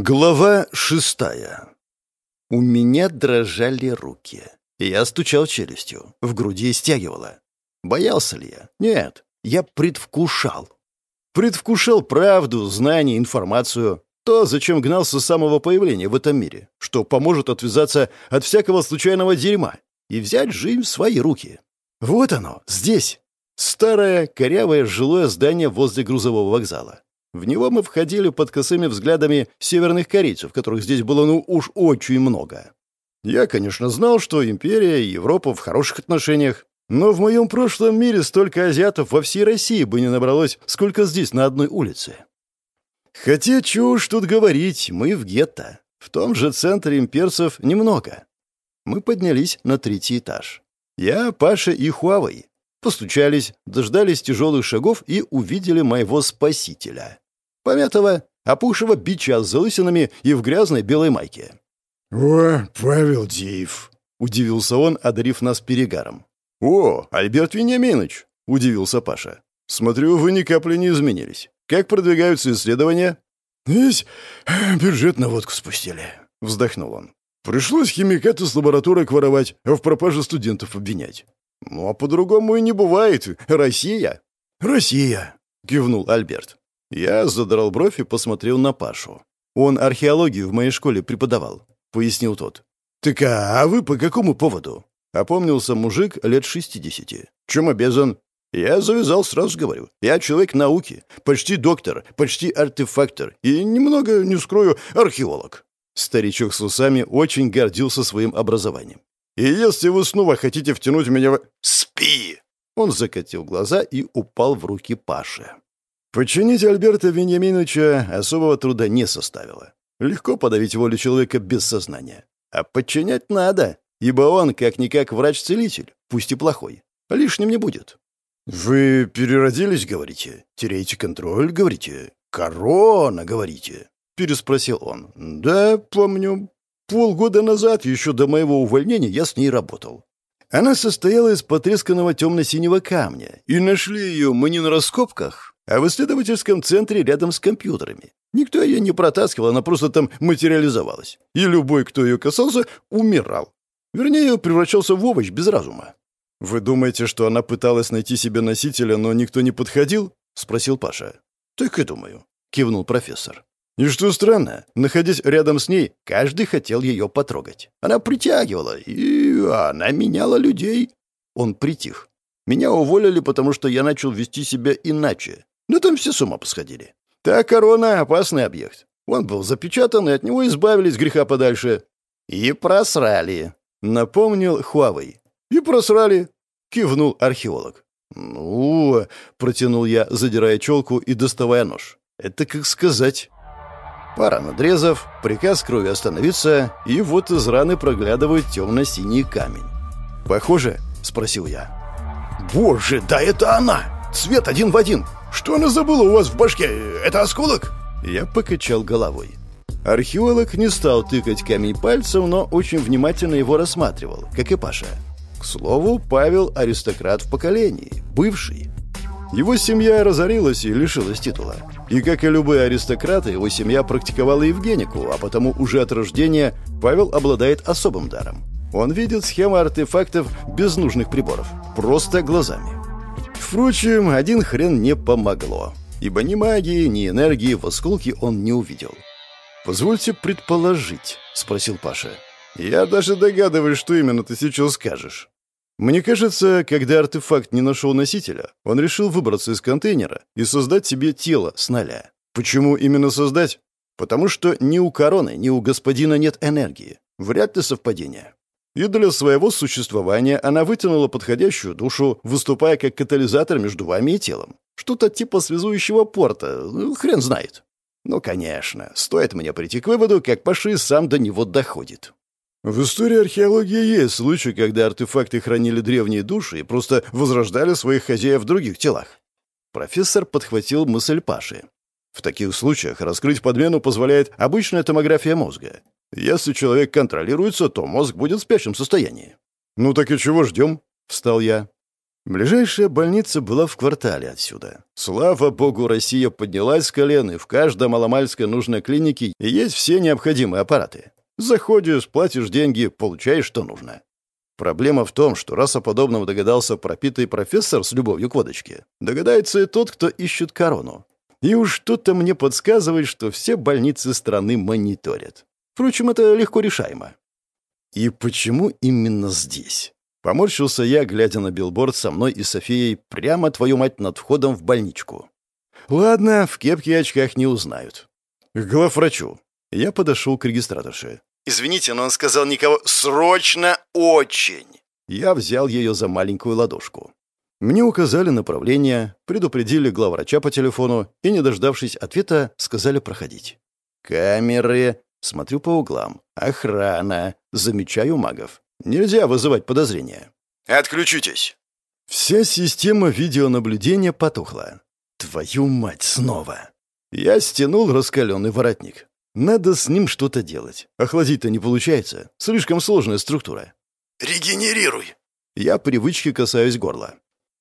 Глава шестая. У меня дрожали руки. Я стучал челюстью, в груди стягивало. Боялся ли я? Нет, я предвкушал. Предвкушал правду, знания, информацию. То, зачем гнался с самого появления в этом мире, что поможет отвязаться от всякого случайного дерьма и взять жизнь в свои руки. Вот оно, здесь. Старое, корявое жилое здание возле грузового вокзала. В него мы входили под косыми взглядами северных корейцев, которых здесь было ну уж очень много. Я, конечно, знал, что империя и Европа в хороших отношениях, но в моем прошлом мире столько азиатов во всей России бы не набралось, сколько здесь на одной улице. Хотя, уж тут говорить, мы в гетто. В том же центре имперцев немного. Мы поднялись на третий этаж. Я, Паша и Хуавей. Постучались, дождались тяжелых шагов и увидели моего спасителя. Помятого, опухшего бича с залысинами и в грязной белой майке. «О, Павел Диев!» — удивился он, одарив нас перегаром. «О, Альберт Вениаминович!» — удивился Паша. «Смотрю, вы ни капли не изменились. Как продвигаются исследования?» «Весь бюджет на водку спустили», — вздохнул он. «Пришлось химикаты с лаборатории воровать, а в пропаже студентов обвинять». «Ну, а по-другому и не бывает. Россия». «Россия», — кивнул Альберт. Я задрал бровь и посмотрел на Пашу. «Он археологию в моей школе преподавал», — пояснил тот. «Так а вы по какому поводу?» Опомнился мужик лет шестидесяти. «Чем обязан?» Я завязал, сразу говорю. Я человек науки, почти доктор, почти артефактор и, немного, не скрою, археолог. Старичок с усами очень гордился своим образованием. И если вы снова хотите втянуть меня в... Спи! Он закатил глаза и упал в руки Паши. Починить Альберта Вениаминовича особого труда не составило. Легко подавить волю человека без сознания. А подчинять надо, ибо он, как-никак, врач-целитель, пусть и плохой. Лишним не будет. «Вы переродились, говорите? Теряете контроль, говорите? Корона, говорите?» — переспросил он. «Да, помню. Полгода назад, еще до моего увольнения, я с ней работал. Она состояла из потресканного темно-синего камня, и нашли ее мы не на раскопках, а в исследовательском центре рядом с компьютерами. Никто ее не протаскивал, она просто там материализовалась. И любой, кто ее касался, умирал. Вернее, превращался в овощ без разума. «Вы думаете, что она пыталась найти себе носителя, но никто не подходил?» — спросил Паша. «Так и думаю», — кивнул профессор. И что странно, находясь рядом с ней, каждый хотел ее потрогать. Она притягивала, и она меняла людей. Он притих. Меня уволили, потому что я начал вести себя иначе. Ну, там все с ума посходили. Та корона — опасный объект. Он был запечатан, и от него избавились греха подальше. И просрали, — напомнил Хуавей. И просрали, — кивнул археолог. «Ну...» — протянул я, задирая челку и доставая нож. «Это как сказать...» Пара надрезов, приказ крови остановиться, и вот из раны проглядывает темно-синий камень. «Похоже?» — спросил я. «Боже, да это она! Цвет один в один! Что она забыла у вас в башке? Это осколок?» Я покачал головой. Археолог не стал тыкать камень пальцем, но очень внимательно его рассматривал, как и Паша. К слову, Павел — аристократ в поколении, бывший. Его семья разорилась и лишилась титула. И, как и любые аристократы, его семья практиковала евгенику, а потому уже от рождения Павел обладает особым даром. Он видит схемы артефактов без нужных приборов, просто глазами. Впрочем, один хрен не помогло, ибо ни магии, ни энергии в осколке он не увидел. «Позвольте предположить», — спросил Паша. «Я даже догадываюсь, что именно ты сейчас скажешь». Мне кажется, когда артефакт не нашел носителя, он решил выбраться из контейнера и создать себе тело с нуля. Почему именно создать? Потому что ни у короны, ни у господина нет энергии. Вряд ли совпадение. И для своего существования она вытянула подходящую душу, выступая как катализатор между вами и телом. Что-то типа связующего порта, ну, хрен знает. Ну, конечно, стоит мне прийти к выводу, как Паши сам до него доходит. В истории археологии есть случаи, когда артефакты хранили древние души и просто возрождали своих хозяев в других телах. Профессор подхватил мысль Паши. В таких случаях раскрыть подмену позволяет обычная томография мозга. Если человек контролируется, то мозг будет в спящем состоянии. «Ну так и чего ждем?» — встал я. Ближайшая больница была в квартале отсюда. Слава богу, Россия поднялась с колен, и в каждой маломальской нужной клинике есть все необходимые аппараты. Заходишь, платишь деньги, получаешь, что нужно. Проблема в том, что раз о подобном догадался пропитый профессор с любовью к водочке, догадается и тот, кто ищет корону. И уж что-то мне подсказывает, что все больницы страны мониторят. Впрочем, это легко решаемо. И почему именно здесь? Поморщился я, глядя на билборд со мной и Софией прямо, твою мать, над входом в больничку. Ладно, в кепке и очках не узнают. К главврачу. Я подошел к регистраторше. «Извините, но он сказал никого... Срочно очень!» Я взял ее за маленькую ладошку. Мне указали направление, предупредили главврача по телефону и, не дождавшись ответа, сказали проходить. «Камеры!» Смотрю по углам. «Охрана!» Замечаю магов. «Нельзя вызывать подозрения». «Отключитесь!» Вся система видеонаблюдения потухла. «Твою мать, снова!» Я стянул раскаленный воротник. Надо с ним что-то делать. Охладить-то не получается. Слишком сложная структура. «Регенерируй!» Я привычки касаюсь горла.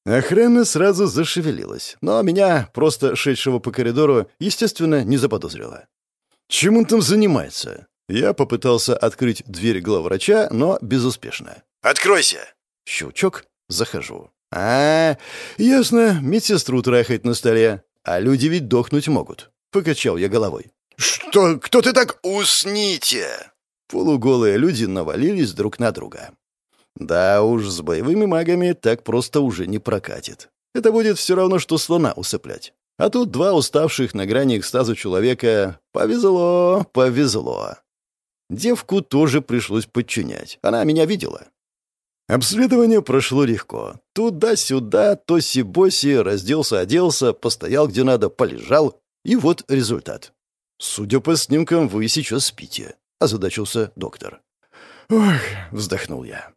Охрана сразу зашевелилась, но меня, просто шедшего по коридору, естественно, не заподозрила. Чем он там занимается? Я попытался открыть дверь главврача, но безуспешно. «Откройся!» Щелчок. Захожу. «А, ясно, медсестру трахать на столе. А люди ведь дохнуть могут». Покачал я головой. «Что? Кто ты так? Усните!» Полуголые люди навалились друг на друга. Да уж, с боевыми магами так просто уже не прокатит. Это будет все равно, что слона усыплять. А тут два уставших на грани экстаза человека. Повезло, повезло. Девку тоже пришлось подчинять. Она меня видела. Обследование прошло легко. Туда-сюда, то си-боси, разделся, оделся, постоял где надо, полежал. И вот результат. «Судя по снимкам, вы сейчас спите», — озадачился доктор. «Ох», — вздохнул я.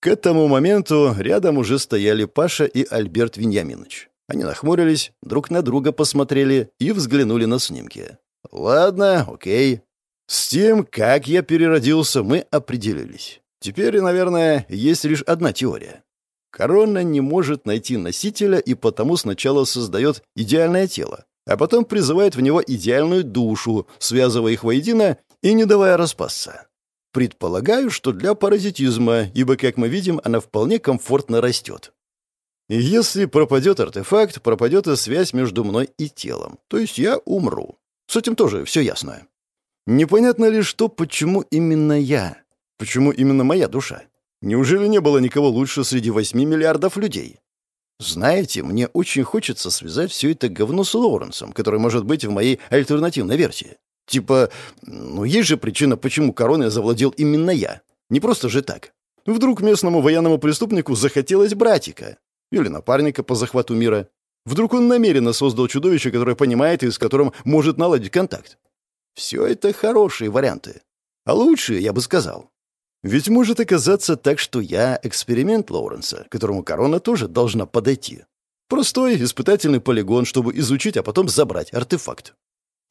К этому моменту рядом уже стояли Паша и Альберт Виньяминович. Они нахмурились, друг на друга посмотрели и взглянули на снимки. «Ладно, окей. С тем, как я переродился, мы определились. Теперь, наверное, есть лишь одна теория. Корона не может найти носителя и потому сначала создает идеальное тело, а потом призывает в него идеальную душу, связывая их воедино и не давая распасться. Предполагаю, что для паразитизма, ибо, как мы видим, она вполне комфортно растет. И если пропадет артефакт, пропадет и связь между мной и телом. То есть я умру. С этим тоже все ясно. Непонятно ли что, почему именно я? Почему именно моя душа? Неужели не было никого лучше среди восьми миллиардов людей? Знаете, мне очень хочется связать все это говно с Лоуренсом, который может быть в моей альтернативной версии. Типа, ну есть же причина, почему короной завладел именно я. Не просто же так. Вдруг местному военному преступнику захотелось братика. Или напарника по захвату мира. Вдруг он намеренно создал чудовище, которое понимает и с которым может наладить контакт. Все это хорошие варианты. А лучшие, я бы сказал. Ведь может оказаться так, что я эксперимент Лоуренса, которому корона тоже должна подойти. Простой испытательный полигон, чтобы изучить, а потом забрать артефакт.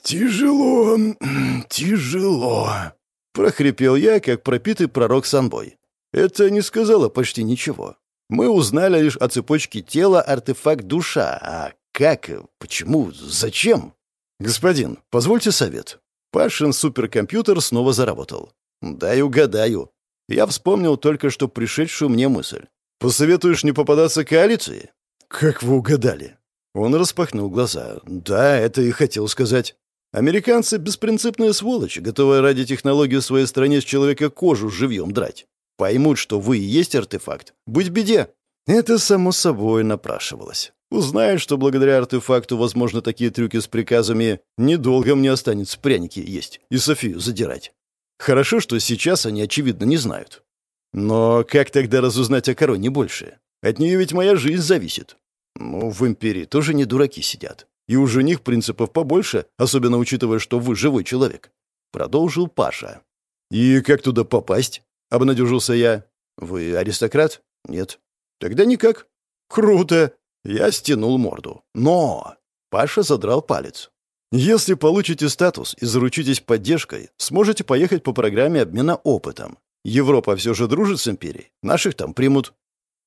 «Тяжело, тяжело», — прохрипел я, как пропитый пророк Санбой. Это не сказала почти ничего. Мы узнали лишь о цепочке тела артефакт душа. А как, почему, зачем? Господин, позвольте совет. Пашин суперкомпьютер снова заработал. Дай угадаю. Я вспомнил только что пришедшую мне мысль. «Посоветуешь не попадаться коалиции?» «Как вы угадали?» Он распахнул глаза. «Да, это и хотел сказать. Американцы — беспринципные сволочи, готовые ради технологии в своей стране с человека кожу живьем драть. Поймут, что вы и есть артефакт. Будь беде!» Это, само собой, напрашивалось. Узнают, что благодаря артефакту возможны такие трюки с приказами, недолго мне останется пряники есть и Софию задирать. Хорошо, что сейчас они, очевидно, не знают. Но как тогда разузнать о короне больше? От нее ведь моя жизнь зависит. Ну, в империи тоже не дураки сидят. И у них принципов побольше, особенно учитывая, что вы живой человек. Продолжил Паша. «И как туда попасть?» — обнадежился я. «Вы аристократ?» «Нет». «Тогда никак». «Круто!» Я стянул морду. «Но!» Паша задрал палец. Если получите статус и заручитесь поддержкой, сможете поехать по программе обмена опытом. Европа все же дружит с империей. Наших там примут.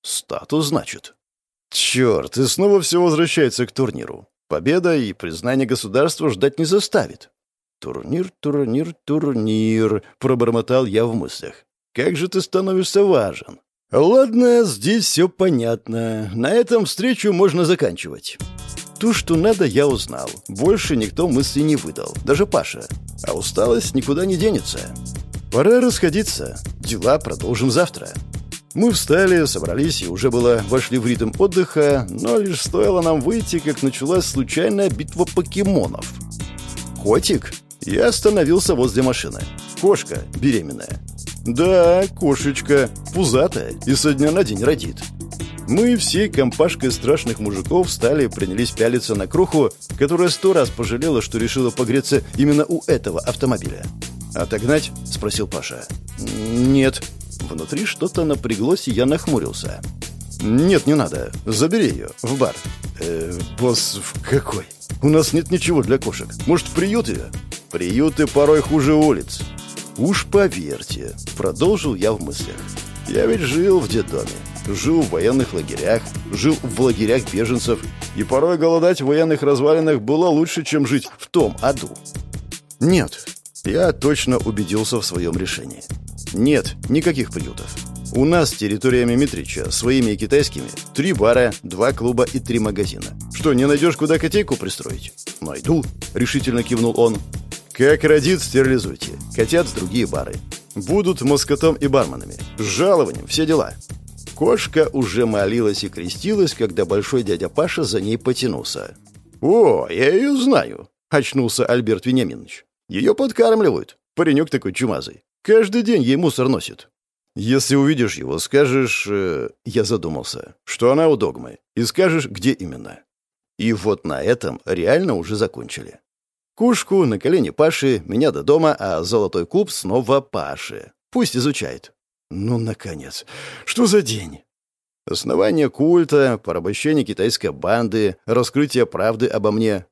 Статус, значит. Черт, и снова все возвращается к турниру. Победа и признание государства ждать не заставит. «Турнир, турнир, турнир», — пробормотал я в мыслях. «Как же ты становишься важен?» «Ладно, здесь все понятно. На этом встречу можно заканчивать». То, что надо, я узнал. Больше никто мысли не выдал, даже Паша. А усталость никуда не денется. Пора расходиться. Дела продолжим завтра. Мы встали, собрались и уже было вошли в ритм отдыха, но лишь стоило нам выйти, как началась случайная битва покемонов. «Котик?» Я остановился возле машины. Кошка беременная. Да, кошечка, пузатая и со дня на день родит. Мы всей компашкой страшных мужиков стали принялись пялиться на кроху, которая сто раз пожалела, что решила погреться именно у этого автомобиля. «Отогнать?» — спросил Паша. «Нет». Внутри что-то напряглось, и я нахмурился. «Нет, не надо. Забери ее. В бар». «Э, босс, в какой? У нас нет ничего для кошек. Может, приют ее?» Приюты порой хуже улиц. Уж поверьте, продолжил я в мыслях. Я ведь жил в детдоме, жил в военных лагерях, жил в лагерях беженцев, и порой голодать в военных развалинах было лучше, чем жить в том аду. Нет, я точно убедился в своем решении. Нет никаких приютов. У нас территориями Митрича, своими и китайскими, три бара, два клуба и три магазина. Что, не найдешь, куда котейку пристроить? Найду, решительно кивнул он. Как родит, стерилизуйте. Котят с другие бары. Будут москотом и барменами. С жалованием, все дела. Кошка уже молилась и крестилась, когда большой дядя Паша за ней потянулся. «О, я ее знаю», — очнулся Альберт Вениаминович. «Ее подкармливают. Паренек такой чумазый. Каждый день ей мусор носит. Если увидишь его, скажешь...» э, Я задумался, что она у догмы, и скажешь, где именно. И вот на этом реально уже закончили. Кушку на колени Паши, меня до дома, а золотой куб снова Паши. Пусть изучает. Ну, наконец. Что за день? Основание культа, порабощение китайской банды, раскрытие правды обо мне.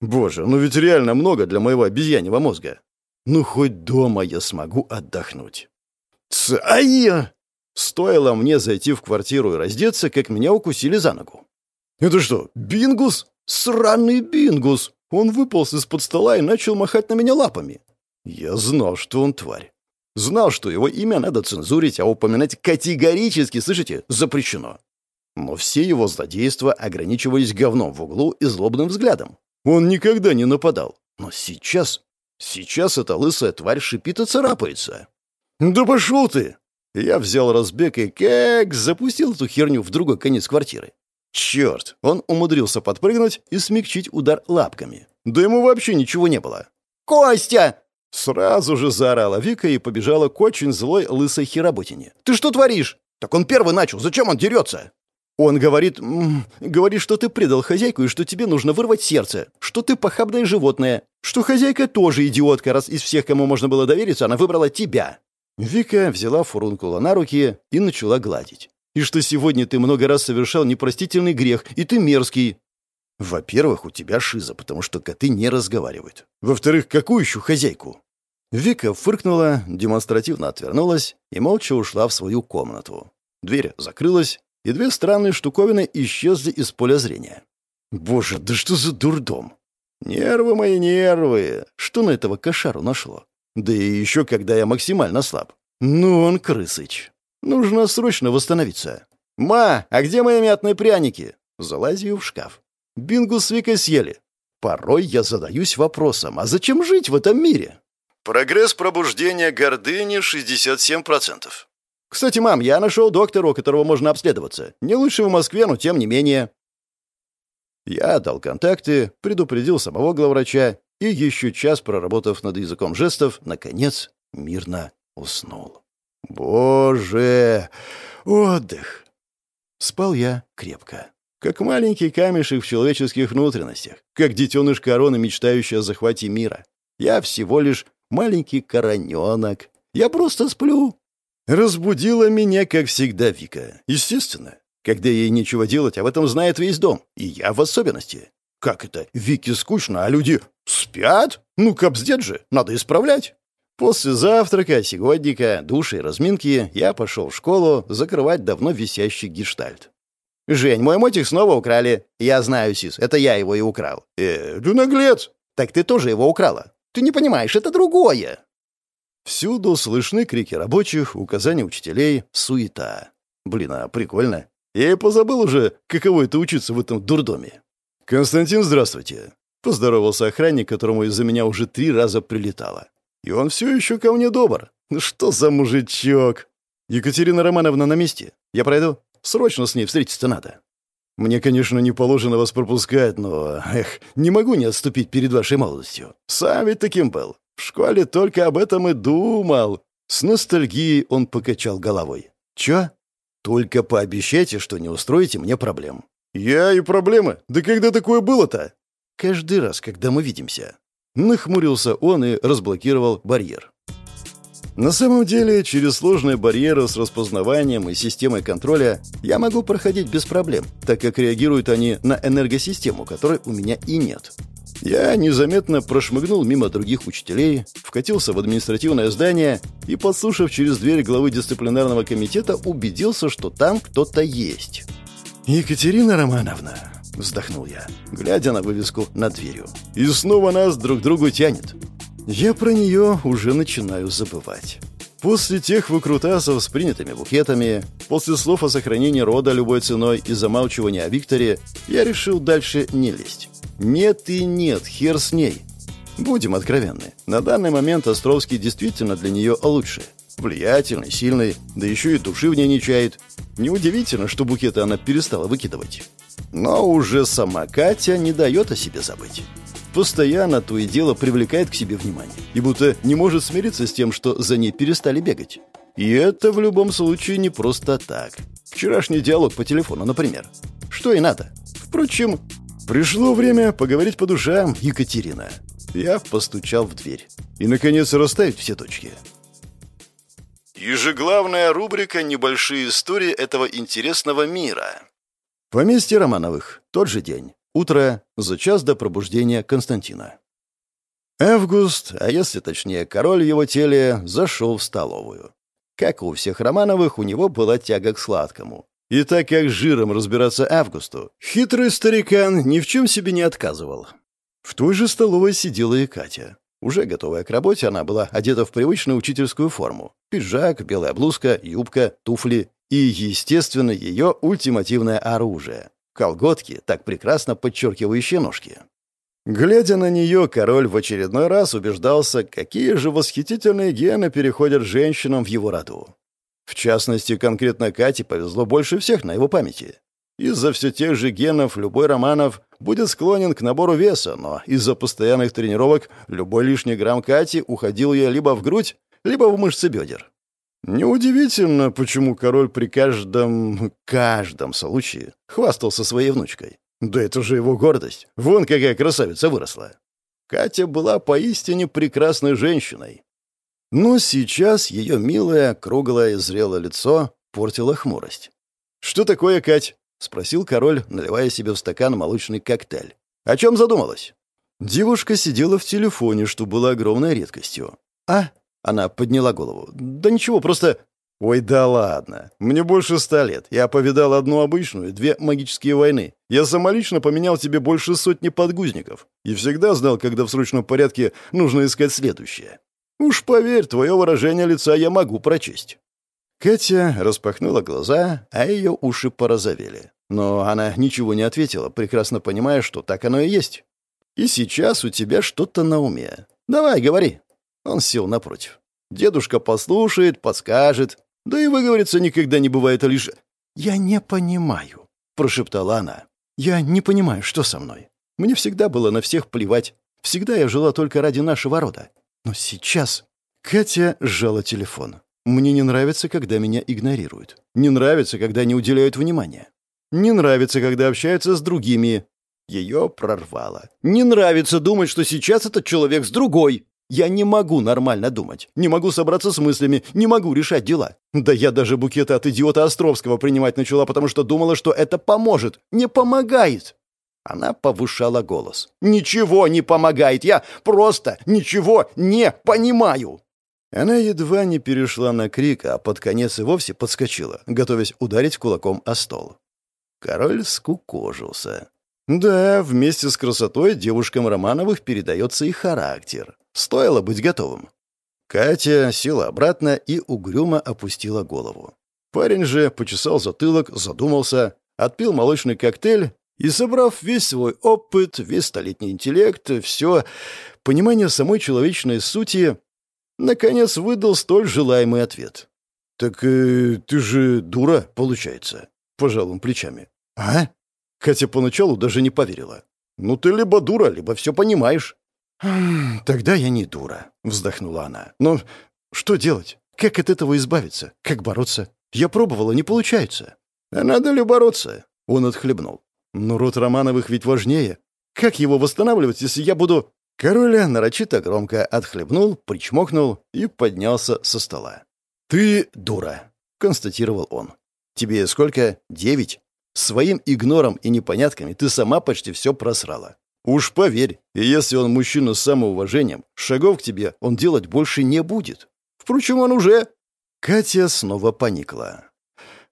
Боже, ну ведь реально много для моего обезьяньего мозга. Ну, хоть дома я смогу отдохнуть. Ц-ай! Стоило мне зайти в квартиру и раздеться, как меня укусили за ногу. Это что, бингус? Сраный бингус! Он выполз из-под стола и начал махать на меня лапами. Я знал, что он тварь. Знал, что его имя надо цензурить, а упоминать категорически, слышите, запрещено. Но все его злодейства ограничивались говном в углу и злобным взглядом. Он никогда не нападал. Но сейчас... Сейчас эта лысая тварь шипит и царапается. «Да пошел ты!» Я взял разбег и как запустил эту херню в другой конец квартиры. Черт, он умудрился подпрыгнуть и смягчить удар лапками. Да ему вообще ничего не было. «Костя!» Сразу же заорала Вика и побежала к очень злой лысой хеработине. «Ты что творишь?» «Так он первый начал. Зачем он дерется?» «Он говорит... М -м, говорит, что ты предал хозяйку и что тебе нужно вырвать сердце, что ты похабное животное, что хозяйка тоже идиотка, раз из всех, кому можно было довериться, она выбрала тебя». Вика взяла фурункула на руки и начала гладить и что сегодня ты много раз совершал непростительный грех, и ты мерзкий. Во-первых, у тебя шиза, потому что коты не разговаривают. Во-вторых, какую еще хозяйку? Вика фыркнула, демонстративно отвернулась и молча ушла в свою комнату. Дверь закрылась, и две странные штуковины исчезли из поля зрения. Боже, да что за дурдом? Нервы мои нервы. Что на этого кошару нашло? Да и еще когда я максимально слаб. Ну он крысыч. Нужно срочно восстановиться. «Ма, а где мои мятные пряники?» Залазию в шкаф. Бингу с Викой съели. Порой я задаюсь вопросом, а зачем жить в этом мире? Прогресс пробуждения гордыни 67%. Кстати, мам, я нашел доктора, у которого можно обследоваться. Не лучше в Москве, но тем не менее. Я дал контакты, предупредил самого главврача и, еще час проработав над языком жестов, наконец мирно уснул. Боже! Отдых! Спал я крепко. Как маленький камешек в человеческих внутренностях, как детеныш короны, мечтающий о захвате мира. Я всего лишь маленький короненок. Я просто сплю. Разбудила меня, как всегда, Вика. Естественно. Когда ей нечего делать, об этом знает весь дом. И я в особенности. Как это? Вике скучно, а люди спят? Ну, капздет же, надо исправлять. После завтрака, сегодника, души и разминки я пошел в школу закрывать давно висящий гештальт. «Жень, мой мотик снова украли. Я знаю, Сис, это я его и украл». «Э, ты наглец!» «Так ты тоже его украла. Ты не понимаешь, это другое». Всюду слышны крики рабочих, указания учителей, суета. Блин, а прикольно. Я и позабыл уже, каково это учиться в этом дурдоме. «Константин, здравствуйте!» Поздоровался охранник, которому из-за меня уже три раза прилетало. И он все еще ко мне добр. Что за мужичок? Екатерина Романовна на месте. Я пройду. Срочно с ней встретиться надо. Мне, конечно, не положено вас пропускать, но, эх, не могу не отступить перед вашей молодостью. Сам ведь таким был. В школе только об этом и думал. С ностальгией он покачал головой. Чё? Только пообещайте, что не устроите мне проблем. Я и проблемы? Да когда такое было-то? Каждый раз, когда мы видимся. Нахмурился он и разблокировал барьер. На самом деле, через сложные барьеры с распознаванием и системой контроля я могу проходить без проблем, так как реагируют они на энергосистему, которой у меня и нет. Я незаметно прошмыгнул мимо других учителей, вкатился в административное здание и, подслушав через дверь главы дисциплинарного комитета, убедился, что там кто-то есть. «Екатерина Романовна», — вздохнул я, глядя на вывеску над дверью. «И снова нас друг к другу тянет. Я про нее уже начинаю забывать. После тех выкрутасов с принятыми букетами, после слов о сохранении рода любой ценой и замалчивания о Викторе, я решил дальше не лезть. Нет и нет, хер с ней. Будем откровенны. На данный момент Островский действительно для нее лучший. Влиятельный, сильный, да еще и души в ней не чает. Неудивительно, что букеты она перестала выкидывать. Но уже сама Катя не дает о себе забыть постоянно то и дело привлекает к себе внимание, и будто не может смириться с тем, что за ней перестали бегать. И это в любом случае не просто так. Вчерашний диалог по телефону, например. Что и надо. Впрочем, пришло время поговорить по душам, Екатерина. Я постучал в дверь. И, наконец, расставить все точки. Ежеглавная рубрика «Небольшие истории этого интересного мира». Поместье Романовых. Тот же день. Утро за час до пробуждения Константина. Август, а если точнее король в его теле, зашел в столовую. Как у всех Романовых, у него была тяга к сладкому. И так как жиром разбираться Августу, хитрый старикан ни в чем себе не отказывал. В той же столовой сидела и Катя. Уже готовая к работе, она была одета в привычную учительскую форму. Пиджак, белая блузка, юбка, туфли и, естественно, ее ультимативное оружие колготки, так прекрасно подчеркивающие ножки. Глядя на нее, король в очередной раз убеждался, какие же восхитительные гены переходят женщинам в его роду. В частности, конкретно Кате повезло больше всех на его памяти. Из-за все тех же генов любой Романов будет склонен к набору веса, но из-за постоянных тренировок любой лишний грамм Кати уходил ей либо в грудь, либо в мышцы бедер. Неудивительно, почему король при каждом... каждом случае хвастался своей внучкой. Да это же его гордость. Вон какая красавица выросла. Катя была поистине прекрасной женщиной. Но сейчас ее милое, круглое и зрелое лицо портило хмурость. «Что такое, Кать?» — спросил король, наливая себе в стакан молочный коктейль. «О чем задумалась?» Девушка сидела в телефоне, что было огромной редкостью. «А, она подняла голову. «Да ничего, просто...» «Ой, да ладно. Мне больше ста лет. Я повидал одну обычную, две магические войны. Я самолично поменял тебе больше сотни подгузников. И всегда знал, когда в срочном порядке нужно искать следующее. Уж поверь, твое выражение лица я могу прочесть». Катя распахнула глаза, а ее уши порозовели. Но она ничего не ответила, прекрасно понимая, что так оно и есть. «И сейчас у тебя что-то на уме. Давай, говори». Он сел напротив. Дедушка послушает, подскажет. Да и выговориться никогда не бывает, а лишь... «Я не понимаю», — прошептала она. «Я не понимаю, что со мной. Мне всегда было на всех плевать. Всегда я жила только ради нашего рода. Но сейчас...» Катя сжала телефон. «Мне не нравится, когда меня игнорируют. Не нравится, когда не уделяют внимания. Не нравится, когда общаются с другими. Ее прорвало. Не нравится думать, что сейчас этот человек с другой. Я не могу нормально думать, не могу собраться с мыслями, не могу решать дела. Да я даже букеты от идиота Островского принимать начала, потому что думала, что это поможет. Не помогает. Она повышала голос. «Ничего не помогает! Я просто ничего не понимаю!» Она едва не перешла на крик, а под конец и вовсе подскочила, готовясь ударить кулаком о стол. Король скукожился. Да, вместе с красотой девушкам Романовых передается и характер. Стоило быть готовым. Катя села обратно и угрюмо опустила голову. Парень же почесал затылок, задумался, отпил молочный коктейль и, собрав весь свой опыт, весь столетний интеллект, все понимание самой человечной сути, наконец выдал столь желаемый ответ. «Так э, ты же дура, получается», — пожал он плечами. «А?» Катя поначалу даже не поверила. «Ну ты либо дура, либо все понимаешь». «Хм, «Тогда я не дура», — вздохнула она. «Но что делать? Как от этого избавиться? Как бороться? Я пробовала, не получается». «А надо ли бороться?» — он отхлебнул. «Но род Романовых ведь важнее. Как его восстанавливать, если я буду...» Король нарочито громко отхлебнул, причмокнул и поднялся со стола. «Ты дура», — констатировал он. «Тебе сколько? Девять? Своим игнором и непонятками ты сама почти все просрала. Уж поверь, и если он мужчина с самоуважением, шагов к тебе он делать больше не будет. Впрочем, он уже...» Катя снова поникла.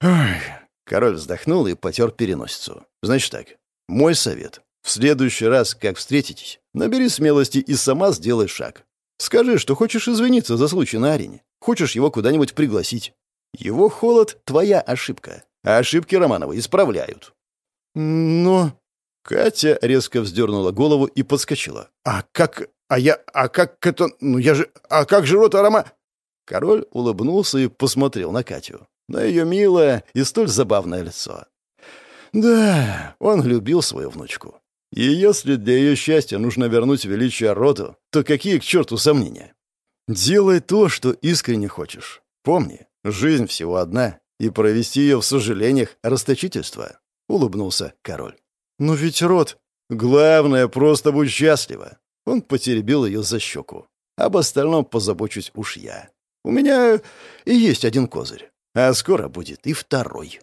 «Ой...» Король вздохнул и потер переносицу. «Значит так, мой совет. В следующий раз, как встретитесь, набери смелости и сама сделай шаг. Скажи, что хочешь извиниться за случай на арене. Хочешь его куда-нибудь пригласить. Его холод — твоя ошибка. А ошибки Романова исправляют. Но... Катя резко вздернула голову и подскочила. «А как... А я... А как это... Ну я же... А как же рота Рома...» Король улыбнулся и посмотрел на Катю. На ее милое и столь забавное лицо. Да, он любил свою внучку. И если для ее счастья нужно вернуть величие роду, то какие к черту сомнения? Делай то, что искренне хочешь. Помни, жизнь всего одна, и провести ее в сожалениях — расточительство. Улыбнулся король. Но ведь род... Главное, просто будь счастлива. Он потеребил ее за щеку. Об остальном позабочусь уж я. У меня и есть один козырь. А скоро будет и второй.